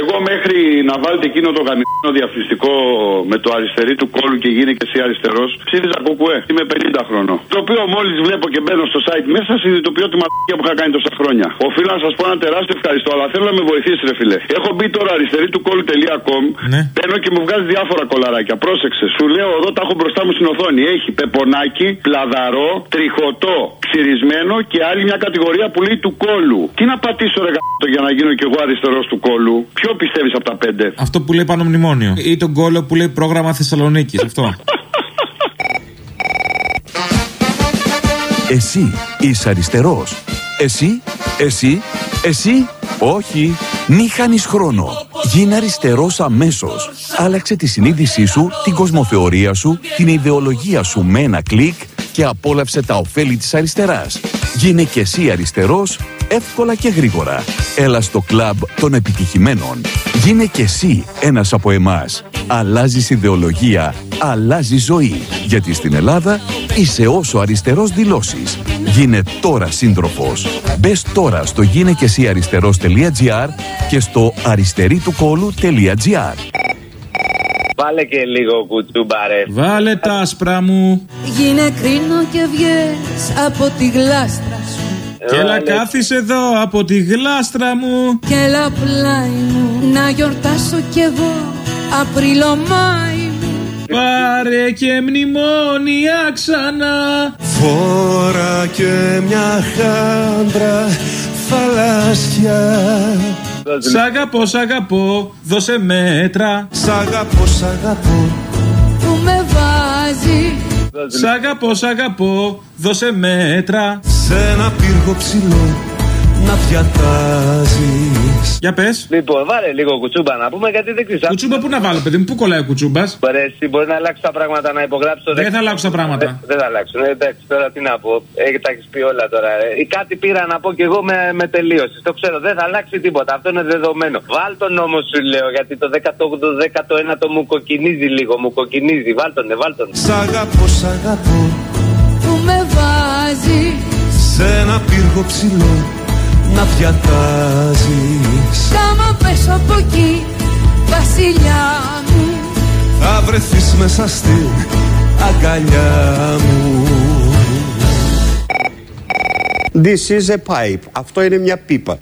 Εγώ μέχρι να βάλετε εκείνο το γαμμένο διαφημιστικό με το αριστερή του κόλου και γίνει και εσύ αριστερός, ψήφιζα κουκουέ. Είμαι 50 χρόνο. Το οποίο μόλις βλέπω και μπαίνω στο site μέσα, συνειδητοποιώ τη μαλακία που είχα κάνει τόσα χρόνια. Οφείλω να σας πω ένα τεράστιο ευχαριστώ, αλλά θέλω να με βοηθήσεις, ρε φιλέ. Έχω μπει τώρα αριστερή του κόλου.com, Ναι. μπαίνω και μου βγάζει διάφορα κολαράκια. Πρόσεξε, σου λέω εδώ τα έχω μπροστά μου στην οθόνη. Έχει πεπονάκι, πλαδαρό, τριχωτό, ξυρισμένο και άλλη μια κατηγορία που λέει του κόλου. Τι να πατήσω, ρε γαμώτο, για να γίνω κι εγώ αριστερός του κόλου; Ποιο πιστεύεις από τα πέντε; Αυτό που λέει πάνω μνημόνιο. Ή τον κόλλο που λέει πρόγραμμα Θεσσαλονίκης. Αυτό. Εσύ είσαι αριστερός. Εσύ, εσύ, εσύ, όχι. Μη χάνεις χρόνο. Γίνε αριστερός αμέσως. Άλλαξε τη συνείδησή σου, την κοσμοθεωρία σου, την ιδεολογία σου με ένα κλικ και απόλαυσε τα ωφέλη της αριστεράς. Γίνε και εσύ αριστερός, εύκολα και γρήγορα. Έλα στο κλαμπ των επιτυχημένων. Γίνε και εσύ ένας από εμάς. Αλλάζεις ιδεολογία, αλλάζει ζωή. Γιατί στην Ελλάδα είσαι όσο αριστερός δηλώσεις. Γίνε τώρα σύντροφος. Μπες τώρα στο γίνεκεσυαριστερός.gr και στο αριστερίτουκόλου.gr Βάλε και λίγο κουτσούμπαρε. Βάλε τα άσπρα μου. Γίνε κρίνο και βγες από τη γλάστρα σου Και έλα κάθισε εδώ από τη γλάστρα μου. Και έλα πλάι μου να γιορτάσω κι εγώ Απρίλο Μάη μου Πάρε και μνημόνια ξανά. Φόρα και μια χάντρα θαλάσσια Σ' αγαπώ, σ' αγαπώ, δώσε μέτρα. Σ' αγαπώ, σ' αγαπώ. Που με βάζει. Σ' αγαπώ, σ' αγαπώ, δώσε μέτρα. Σ' ένα πύργο ψηλό να διατάζεις Για πες. Λοιπόν, βάλε λίγο κουτσούμπα να πούμε γιατί δεν ξέρει. Κουτσούμπα πού να βάλω, παιδί μου, πού κολλάει ο κουτσούμπας; Μπορέσει, μπορεί να αλλάξει τα πράγματα να υπογράψει το Δεν θα αλλάξω τα πράγματα. Δεν, δεν θα αλλάξουν. Ε, εντάξει, τώρα τι να πω. Έχει τα έχεις πει όλα τώρα. Ε, ή κάτι πήρα να πω κι εγώ με, με τελείωση. Το ξέρω, δεν θα αλλάξει τίποτα. Αυτό είναι δεδομένο. Βάλ τον όμω σου λέω γιατί το 18ο-19ο μου κοκκινίζει λίγο. Μου κοκκινίζει. Βάλ τον, ε, βάλ τον. Σ' αγαπώ, σ' αγαπώ Που με βάζει Σ' ένα πύργο ψηλό να διατάζεις Κι άμα πέσω από εκεί Βασιλιά μου Θα βρεθείς μέσα στην αγκαλιά μου This is a pipe. Αυτό είναι μια πίπα.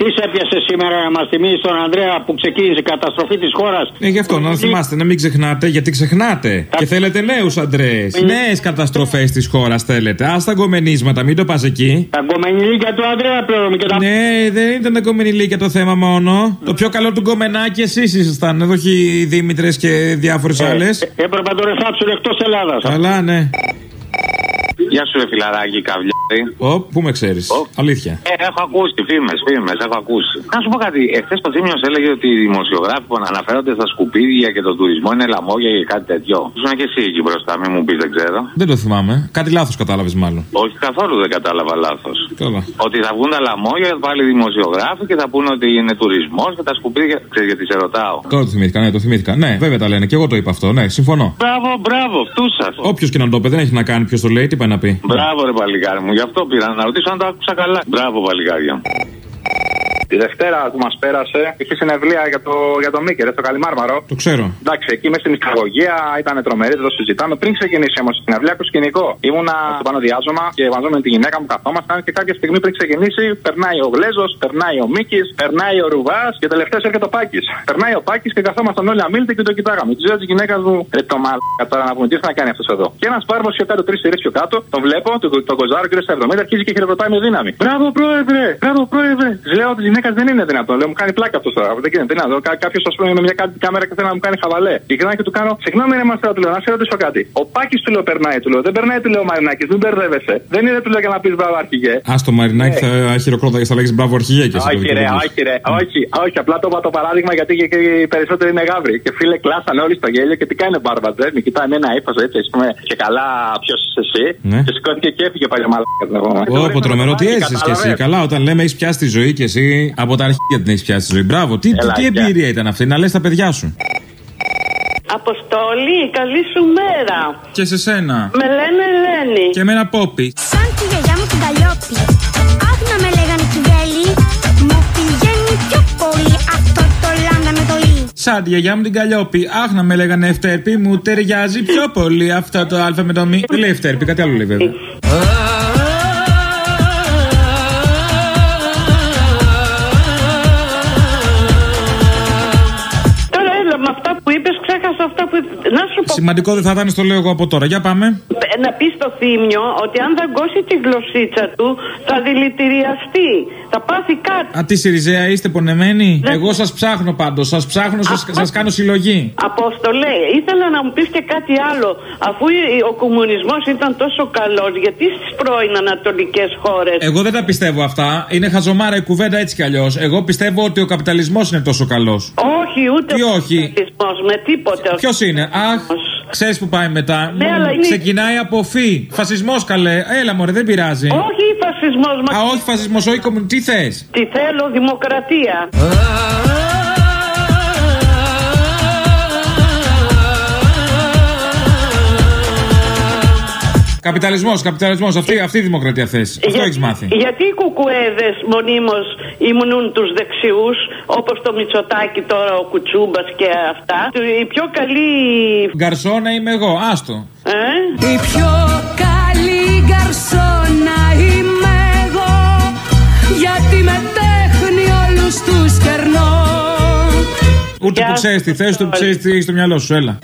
Τι έπιασε σήμερα να μας θυμίσει τον Ανδρέα που ξεκίνησε η καταστροφή της χώρας. Ε, γι' αυτό να θυμάστε, να μην ξεχνάτε, γιατί ξεχνάτε. Και θέλετε νέους Αντρέε. Νέες καταστροφές της χώρας θέλετε. Α τα γκομενίσματα, μην το πας εκεί. Τα γκομενιλίκια του Ανδρέα πλέον και τα. Ναι, δεν ήταν τα γκομενιλίκια το θέμα μόνο. Το πιο καλό του γκομενάκι εσείς ήσασταν. Εδώ όχι οι Δήμητρες και διάφορες άλλες. Έπρεπε να τον ρεφάψουν εκτός Ελλάδας. Καλά, ναι. Γεια σου, ρε φιλαράκι, καβλιάρι. Ω, πού με ξέρεις. Αλήθεια. Ε, έχω ακούσει φήμες, φήμες, έχω ακούσει. Να σου πω κάτι. Εχθές ο Θήμιος έλεγε ότι οι δημοσιογράφοι που αναφέρονται στα σκουπίδια και τον τουρισμό είναι λαμόγια και κάτι τέτοιο. Ήσουν και εσύ εκεί μπροστά, μην μου πεις, δεν ξέρω. Δεν το θυμάμαι. Κάτι λάθος κατάλαβες μάλλον. Όχι καθόλου δεν κατάλαβα λάθος. Καλά. Ότι θα βγουν τα λαμόγια, πάλι οι δημοσιογράφοι και θα πούνε ότι είναι τουρισμός και τα σκουπίδια. Ξέρεις γιατί σε ρωτάω. Τώρα το θυμήθηκα, ναι, το θυμήθηκα. Ναι, βέβαια τα λένε και εγώ το είπα αυτό. Ναι, συμφωνώ. Μπράβο, μπράβο, αυτού σα. Όποιος και να το πει, δεν έχει να κάνει ποιος το λέει, τι πάει να πει. Μπράβο, ρε παλικάρι μου, γι' αυτό πήρα να ρωτήσω αν το άκουσα καλά. Μπράβο, παλικάρια. Τη Δευτέρα που μας πέρασε είχε συνευλία για το, για το Μίκερ, στο Καλιμάρμαρο. Το ξέρω. Εντάξει, εκεί μες στην ισταγωγία ήταν τρομερή, δεν το συζητάμε. Πριν ξεκινήσει όμως η συναυλία, έχω σκηνικό. Ήμουνα στο πάνω διάζωμα και μαζί με τη γυναίκα μου καθόμασταν και κάποια στιγμή πριν ξεκινήσει περνάει ο Γλέζος, περνάει ο Μίκης, περνάει ο Ρουβάς και τελευταίος έρχεται ο Πάκης. Περνάει ο Πάκης και καθόμασταν όλοι αμήλτε και το κοιτάγαμε. Της λέω της γυναίκας μου, ρε το μάλακα τώρα να πούμε τι θα κάνει αυτός εδώ. Και ένας πάρμος πιο κάτω, τρεις σειρέ πιο κάτω, τον βλέπω, τον το κοζάρο και στα 70 αρχίζει και χειροκροτάει με δύναμη. Μπράβο πρόεδρε, μπράβο πρόεδρε. Της λέω της γυναίκας δεν είναι δυνατό. Λέω μου κάνει πλάκα αυτός τώρα. Δεν γίνεται δυνατό. Κάποιος ας πούμε με μια κάτι κάμερα και θέλει να μου κάνει χαβαλέ. Ειλικρινά και του κάνω, συγγνώμη ρε μαστέρα, του λέω να σε ρωτήσω κάτι. Ο Πάκης του λέω περνάει, του λέω. Δεν περνάει, του λέω Μαρινάκης, δεν μπερδεύεσαι. Δεν είναι του λέω για να πεις μπράβο αρχηγέ. Α το Μαρινάκι θα χειροκρόταγε, θα λέγει μπράβο αρχηγέ και εσύ. το Όχι ρε, δικαιολογείς. όχι ρε, όχι, όχι. Απλά το είπα το παράδειγμα γιατί και, και οι περισσότεροι είναι γάβροι. Και φίλε, κλάσανε όλοι στο γέλιο και τι κάνει ο Μπάρμπατζε. Με κοιτάει με ένα ύφος έτσι, ας πούμε. Και καλά, ποιος είσαι εσύ. Ναι. Και σηκώθηκε και έφυγε πάλι μαλάκας. Όπω τρομερό, τι έζησε κι εσύ. Καλά, όταν λέμε έχεις πιάσει τη ζωή και εσύ από τα αρχίδια την έχεις πιάσει τη ζωή. Μπράβο, τι, τι, Έλα, τι γεια. εμπειρία ήταν αυτή, να λες τα παιδιά σου. Αποστόλη, καλή σου μέρα. Και σε σένα. Με λένε Ελένη. Και με ένα πόπι. Σαν τη γιαγιά μου την Καλλιόπη. Άκου να με λέγανε κυβέλη. Μου πηγαίνει πιο πολύ από Σαν τη γιαγιά μου την καλλιόπη. Αχ, να με λέγανε ευτέρπη, μου ταιριάζει πιο πολύ αυτό το α με το μη. Δεν λέει ευτέρπη, κάτι άλλο λέει βέβαια. Σημαντικό δεν θα ήταν, στο λέω εγώ από τώρα. Για πάμε. Να πει στο θύμιο ότι αν δαγκώσει τη γλωσσίτσα του θα δηλητηριαστεί. Θα πάθει κάτι. Α, τι Σιριζέα είστε πονεμένοι; Εγώ σας ψάχνω πάντως. Σας ψάχνω, σα κάνω συλλογή. Απόστολε, ήθελα να μου πεις και κάτι άλλο. Αφού η- ο κομμουνισμός ήταν τόσο καλός, γιατί στις πρώην Ανατολικές χώρε. Εγώ δεν τα πιστεύω αυτά. Είναι χαζομάρα η κουβέντα έτσι κι αλλιώς. Εγώ πιστεύω ότι ο καπιταλισμός είναι τόσο καλός. Όχι, ούτε Τι ο όχι. κομμουνισμός, με τίποτε. Ποιος είναι, Αχ, ξέρεις που πάει μετά; Ναι, αλλά είναι- Ξεκινάει από φύ. Φασισμός καλέ. Έλα, μωρέ, δεν πειράζει. Όχι φασισμός, μα Α, όχι φασισμός, όχι κομμουνισμό. Τι θες; τι θέλω, δημοκρατία. Καπιταλισμός, καπιταλισμός. Αυτή, αυτή η δημοκρατία θες. Αυτό Για- έχεις μάθει. Γιατί οι κουκουέδες μονίμως ήμουν τους δεξιούς, όπως το Μητσοτάκι τώρα, ο Κουτσούμπας και αυτά. Η πιο καλή. Γκαρσόνα είμαι εγώ, άστο. Ε; Η πιο καλή γκαρσόνα είμαι εγώ Γιατί με τέχνη όλους τους κερνώ Ούτε που ξέρεις τι θες, ούτε που ξέρεις τι έχεις στο μυαλό σου, έλα.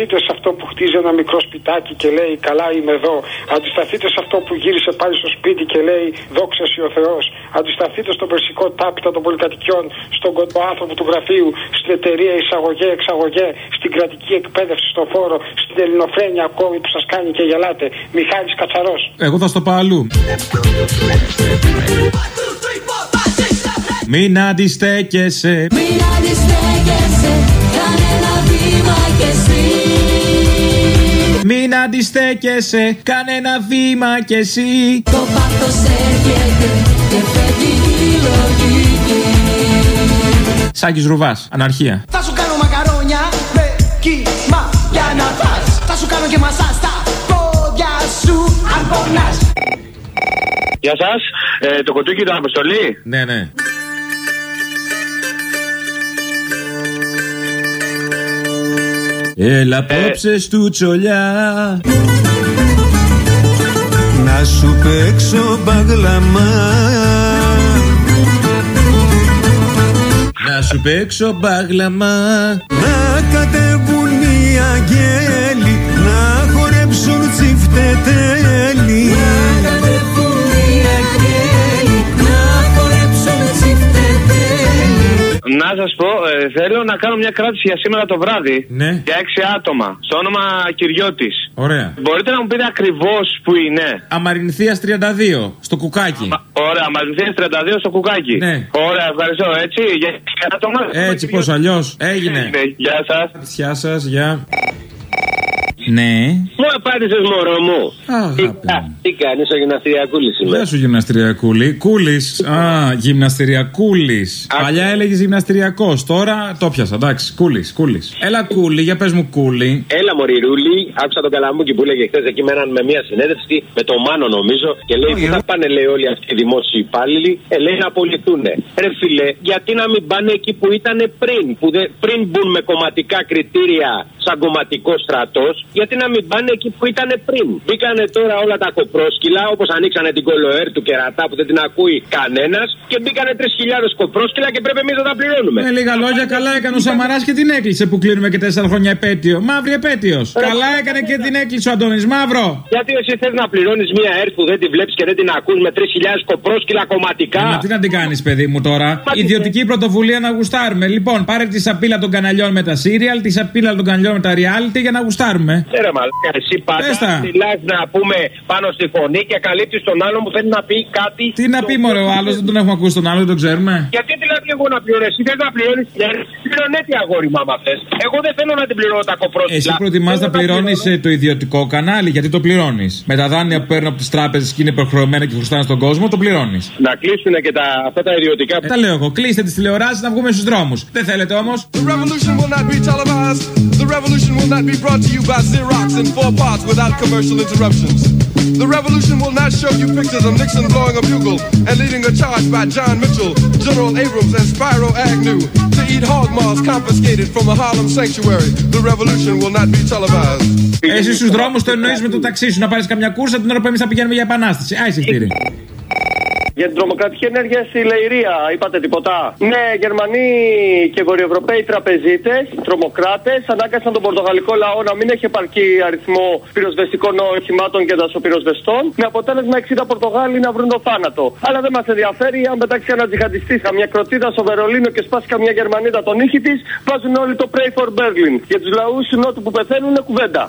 Αντισταθείτε σε αυτό που χτίζει ένα μικρό σπιτάκι και λέει Καλά είμαι εδώ. Αντισταθείτε σε αυτό που γύρισε πάλι στο σπίτι και λέει Δόξα σοι ο Θεός. Αντισταθείτε στον περσικό τάπητα των πολυκατοικιών, στον κοντό άνθρωπο του γραφείου, στην εταιρεία εισαγωγέ-εξαγωγέ, στην κρατική εκπαίδευση, στο φόρο, στην ελληνοφρένεια ακόμη που σας κάνει και γελάτε. Μιχάλης Κατσαρός. Εγώ θα στο πάω αλλού. Μην αντιστέκεσαι. Μην αντιστέκεσαι κανένα βήμα κι εσύ Μην αντιστέκεσαι, κάνε ένα βήμα κι εσύ. Το πάθος έρχεται και φεύγει η λογική Σάκης Ρουβάς, αναρχία. Θα σου κάνω μακαρόνια με κύμα για να φας Θα σου κάνω και μασά στα πόδια σου αν πονάς Γεια σας, ε, το κοτούκι του Αποστολή; Ναι, ναι. Έλα απόψες στου τσολιά. Να σου παίξω μπαγλαμά. Να σου παίξω μπάγλαμα Να κατεβούν οι αγγέλοι Να χορέψουν τσιφτετέλοι Να σας πω, ε, θέλω να κάνω μια κράτηση για σήμερα το βράδυ. Ναι. Για έξι άτομα. Στο όνομα Κυριώτης. Ωραία Μπορείτε να μου πείτε ακριβώς που είναι; Αμαρινθίας 32 Στο κουκάκι Ωραία, μαζευτεί 32 στο κουκάκι. Ναι. Ωραία, ευχαριστώ. Έτσι, για έξι άτομα. Έτσι πως αλλιώς; Έγινε Ναι, γεια σας. Γεια σας, γεια Ναι Μου απάντησες μωρό μου. Αγάπη μου. Τι κάνεις ο γυμναστηριακούλης σήμερα. Γεια σου γυμναστηριακούλη. Κούλης. Α, γυμναστηριακούλης. Παλιά έλεγες γυμναστηριακός. Τώρα το πιάσα. Εντάξει, κούλης, κούλης. Έλα κούλη, για πες μου κούλη. Έλα Μωρηρούλη, άκουσα τον Καλαμούκι που έλεγε χθες εκεί με, έναν, με μια συνέντευξη με τον Μάνο νομίζω και λέει πού θα πάνε λέει όλοι αυτοί οι δημόσιοι υπάλληλοι, ε, λέει να απολυθούν. Ρε φίλε, γιατί να μην πάνε εκεί που ήταν πριν, που δε, πριν μπουν με κομματικά κριτήρια σαν κομματικό στρατός, γιατί να μην πάνε εκεί που ήταν πριν. Μπήκανε τώρα όλα τα κοπρόσκυλα, όπως ανοίξανε την κολοέρ του κερατά που δεν την ακούει κανένας και μπήκανε 3.000 κοπρόσκυλα και πρέπει εμείς να τα πληρώνουμε. Με λίγα λόγια, καλά έκανε ο Σαμαράς και την έκλεισε που κλείνουμε και τέσσερα χρόνια επέτειο. Μαύρη επέτειος. Καλά έκανε και την έκλεισε ο Αντώνης Μαύρο. Γιατί εσύ θες να πληρώνεις μία ΕΡΤ που δεν τη βλέπεις και δεν την ακούς με 3.000 κοπρόσκυλα κομματικά; Μα τι να την κάνεις, παιδί μου τώρα; Ιδιωτική πρωτοβουλία να γουστάρουμε. Λοιπόν, πάρε τη σαπίλα των καναλιών με τα σύριαλ, τη σαπίλα των καναλιών με τα reality για να γουστάρουμε. Ε, ρε μαλάκα, εσύ Πες τα. πάντα μιλάς να πούμε πάνω στη φωνή και καλύπτεις τον άλλον που θέλει να πει κάτι. Τι να πει, Μωρέ, ο άλλος δεν τον έχουμε ακούσει τον άλλο, δεν τον ξέρουμε; Γιατί δηλαδή εγώ να πληρώνω, εσύ θες να πληρώνεις πληρώνέτη αγόρι μου άμα θες. Εγώ δεν θέλω να την πληρώνω τα κοπρόσκυλα. Εσύ προτιμάς να πληρώνεις το ιδιωτικό κανάλι, γιατί το πληρώνεις. Με τα δάνεια που παίρνουν από τις τράπεζες και είναι προχρεωμένα και χρωστάνε στον κόσμο, το πληρώνεις. Να κλείσουν και τα, αυτά τα ιδιωτικά. Τα λέω εγώ. Κλείστε τις τηλεοράσεις να βγούμε στους δρόμους. Δεν θέλετε όμως. The revolution will not be televised. The revolution revolution will not be brought to you by Xerox in four parts without commercial interruptions. The revolution will not show you pictures of Nixon blowing a bugle and leading a charge by John Mitchell, General Abrams, and Spyro Agnew to eat hog maws confiscated from a Harlem sanctuary. The revolution will not be televised. Εσύ στου δρόμου το εννοεί με το ταξί σου να πάρει καμιά κούρσα την ώρα που εμεί θα πηγαίνουμε για επανάσταση. Α, εισιτήρι. Για την τρομοκρατική ενέργεια στη Λεϊρία, είπατε τίποτα; Ναι, Γερμανοί και Βορειοευρωπαίοι τραπεζίτες, τρομοκράτες, ανάγκασαν τον Πορτογαλικό λαό να μην έχει επαρκή αριθμό πυροσβεστικών οχημάτων και δασοπυροσβεστών, με αποτέλεσμα 60 Πορτογάλοι να βρουν το θάνατο. Αλλά δεν μας ενδιαφέρει αν πετάξει ένα τζιχαντιστή καμιά κροτίδα στο Βερολίνο και σπάσει καμιά Γερμανίδα τον ήχη της, βάζουν όλοι το Pray for Berlin. Για τους λαούς του Νότου που πεθαίνουν είναι κουβέντα.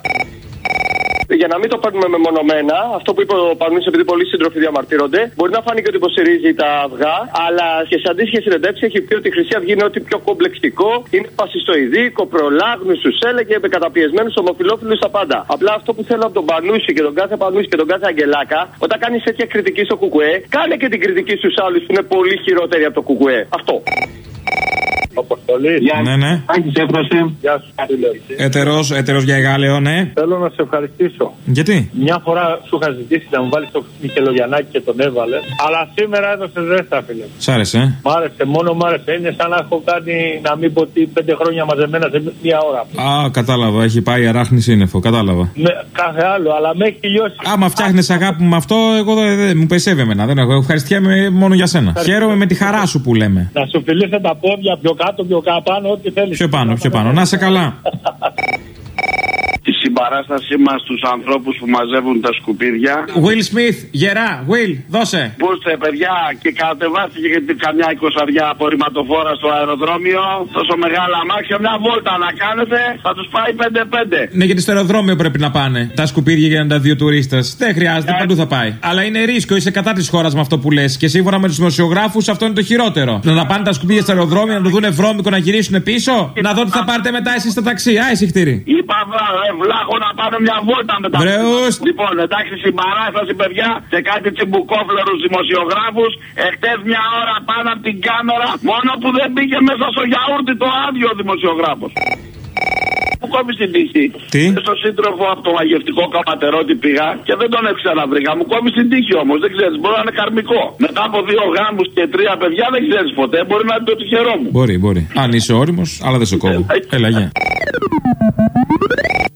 Για να μην το παίρνουμε μεμονωμένα, αυτό που είπε ο Πανούση, επειδή πολλοί σύντροφοι διαμαρτύρονται, μπορεί να φάνηκε ότι υποστηρίζει τα αυγά, αλλά και σε αντίστοιχες συνεντεύξεις έχει πει ότι η Χρυσή Αυγή είναι ό,τι πιο κομπλεξικό, είναι φασιστοειδή, κοπρολάγνου, του έλεγε, με καταπιεσμένους ομοφυλόφιλους στα πάντα. Απλά αυτό που θέλω από τον Πανούση και τον κάθε Πανούση και τον κάθε Αγγελάκα, όταν κάνεις τέτοια κριτική στο Κουκουέ, κάνε και την κριτική στους άλλους που είναι πολύ χειρότεροι από το Κουκουέ. Αυτό. Αποστολής. Ναι, ναι. Άκη Έφραση. Γεια σου, φίλε. Έτερο, έτερο για Γάλεο, ναι. Θέλω να σε ευχαριστήσω. Γιατί; Μια φορά σου είχα ζητήσει να μου βάλεις το Μικελογιαννάκι και τον έβαλες. Αλλά σήμερα έδωσες ζέστα, φίλε. Σ' άρεσε, ε; Μ' άρεσε, μόνο μ' άρεσε. Είναι σαν να έχω κάνει να μην πω τι πέντε χρόνια μαζεμένα σε μία ώρα. Α, κατάλαβα. Έχει πάει αράχνη σύννεφο. Κατάλαβα. Με κάθε άλλο, αλλά με έχει λιώσει. Άμα φτιάχνεις αγάπη μου με αυτό, εγώ δεν δεν- μου περισσεύει εμένα. Δεν έχω. Ευχαριστιέμαι μόνο για σένα. Χαίρομαι με τη χαρά σου που λέμε. Να σου φιλήσω τα πόδια πιο κάτω, πιο κάτω, πάνω, ό,τι θέλεις. Πιο πάνω, πιο πάνω. Να σε καλά. Τη συμπαράστασή μας στους ανθρώπους που μαζεύουν τα σκουπίδια. Will Smith, γερά, Will, δώσε. Πούστε, παιδιά, και κατεβάστηκε και καμιά εικοσαριά απορριμματοφόρα στο αεροδρόμιο. Τόσο μεγάλα αμάξια, μια βόλτα να κάνετε, θα τους πάει 5-5. Ναι, γιατί στο αεροδρόμιο πρέπει να πάνε τα σκουπίδια για να τα δύο τουρίστε. Δεν χρειάζεται, παντού θα πάει. Αλλά είναι ρίσκο, είσαι κατά της χώρας με αυτό που λες. Και σύμφωνα με τους δημοσιογράφους, αυτό είναι το χειρότερο. Να τα πάνε τα σκουπίδια στο αεροδρόμιο, να το δουν βρώμικο, να γυρίσουν πίσω. Να δω τι θα πάρετε μετά εσείς στα ταξί. Α, εισηχτήρι. Είπα, βρε, βλάχο να πάμε μια βόλτα με τα Βρεούς. Λοιπόν, εντάξει, συμπαράσταση, παιδιά, σε κάτι τσιμπουκόφλερου δημοσιογράφου. Εχθέ μια ώρα πάνω από την κάμερα, μόνο που δεν μπήκε μέσα στο γιαούρτι το άδειο δημοσιογράφο. Μου κόβει την τύχη. Τι? Στο σύντροφο από το μαγευτικό καπατερότη πήγα και δεν τον ξαναβρήκα. Μου κόβει την τύχη όμω, δεν ξέρει, μπορεί να είναι καρμικό. Μετά από δύο γάμου και τρία παιδιά δεν ξέρει ποτέ, μπορεί να είναι το τυχερό μου. Μπορεί, μπορεί. Αν είσαι όριμο, αλλά δεν σε κόβω. Έλα, γεια.